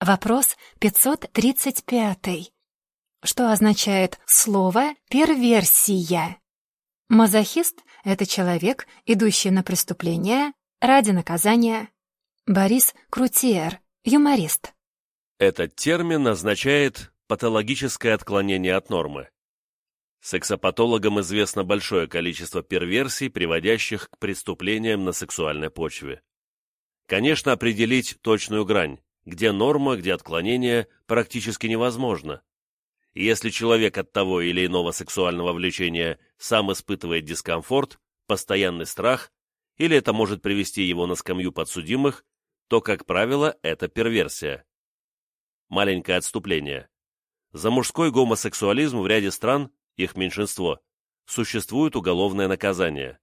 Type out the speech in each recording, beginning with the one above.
Вопрос 535. Что означает слово «перверсия»? Мазохист — это человек, идущий на преступление ради наказания. Борис Крутиер, юморист. Этот термин означает патологическое отклонение от нормы. Сексопатологам известно большое количество перверсий, приводящих к преступлениям на сексуальной почве. Конечно, определить точную грань, где норма, где отклонение, практически невозможно. И если человек от того или иного сексуального влечения сам испытывает дискомфорт, постоянный страх, или это может привести его на скамью подсудимых, то, как правило, это перверсия. Маленькое отступление. За мужской гомосексуализм в ряде стран, их меньшинство, существует уголовное наказание.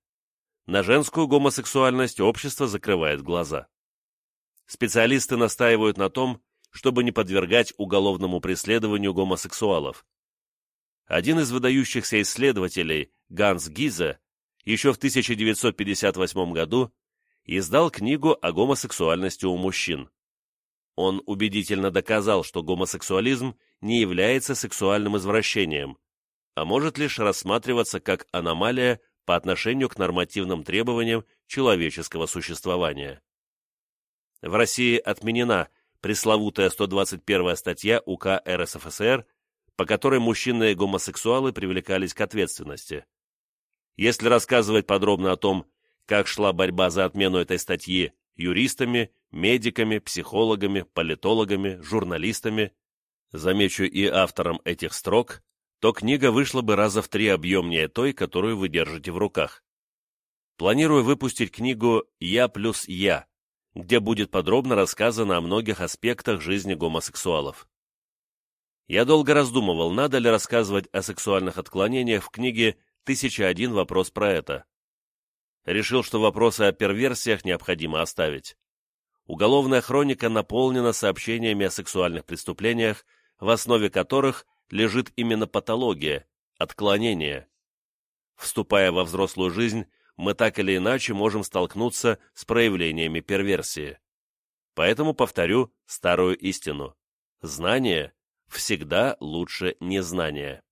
На женскую гомосексуальность общество закрывает глаза. Специалисты настаивают на том, чтобы не подвергать уголовному преследованию гомосексуалов. Один из выдающихся исследователей, Ганс Гизе, еще в 1958 году издал книгу о гомосексуальности у мужчин. Он убедительно доказал, что гомосексуализм не является сексуальным извращением, а может лишь рассматриваться как аномалия по отношению к нормативным требованиям человеческого существования в России отменена пресловутая 121 статья УК РСФСР, по которой мужчины и гомосексуалы привлекались к ответственности. Если рассказывать подробно о том, как шла борьба за отмену этой статьи юристами, медиками, психологами, политологами, журналистами, замечу и автором этих строк, то книга вышла бы раза в три объемнее той, которую вы держите в руках. Планирую выпустить книгу «Я плюс я», где будет подробно рассказано о многих аспектах жизни гомосексуалов. Я долго раздумывал, надо ли рассказывать о сексуальных отклонениях в книге «Тысяча один вопрос про это». Решил, что вопросы о перверсиях необходимо оставить. Уголовная хроника наполнена сообщениями о сексуальных преступлениях, в основе которых лежит именно патология, отклонение. Вступая во взрослую жизнь, мы так или иначе можем столкнуться с проявлениями перверсии. Поэтому повторю старую истину. Знание всегда лучше незнания.